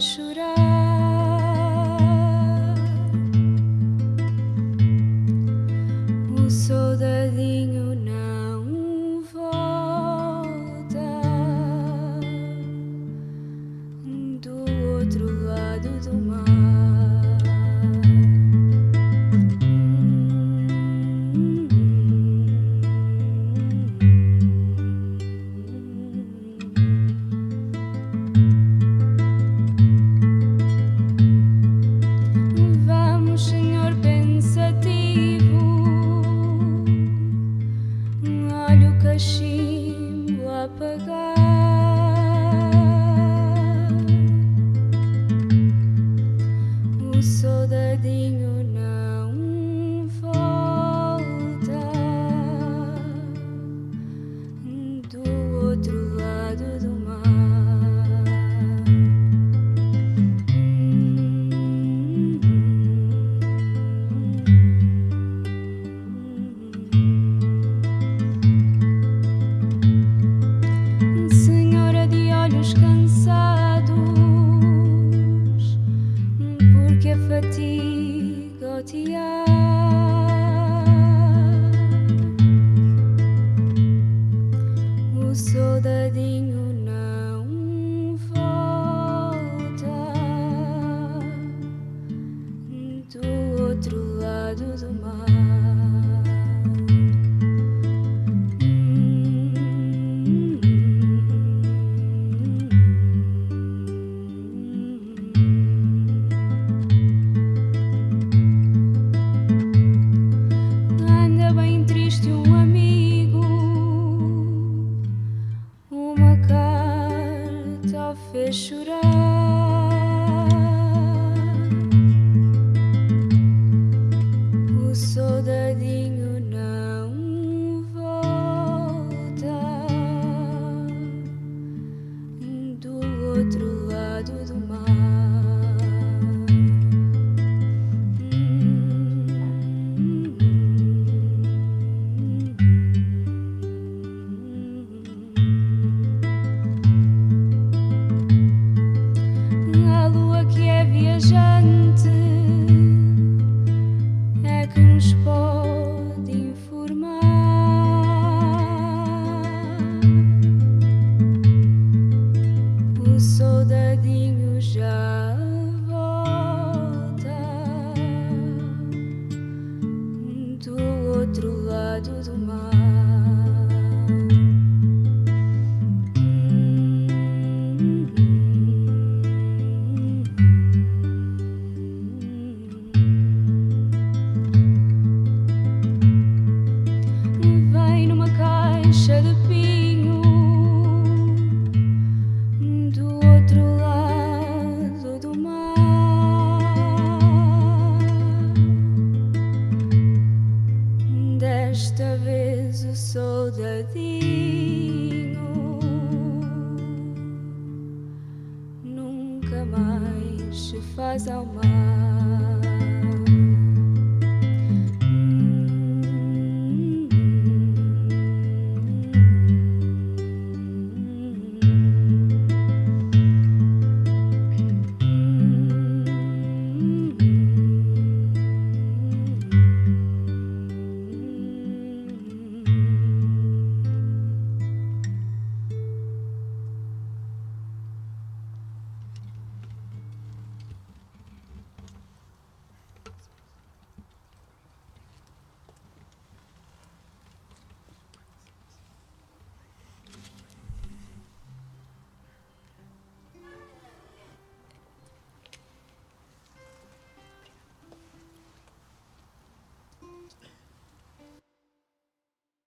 chorar. O soldadinho não volta do outro lado do mar. there. soldadinho não volta do outro lado do mar. 树 soldadinho nunca mais se faz ao mar.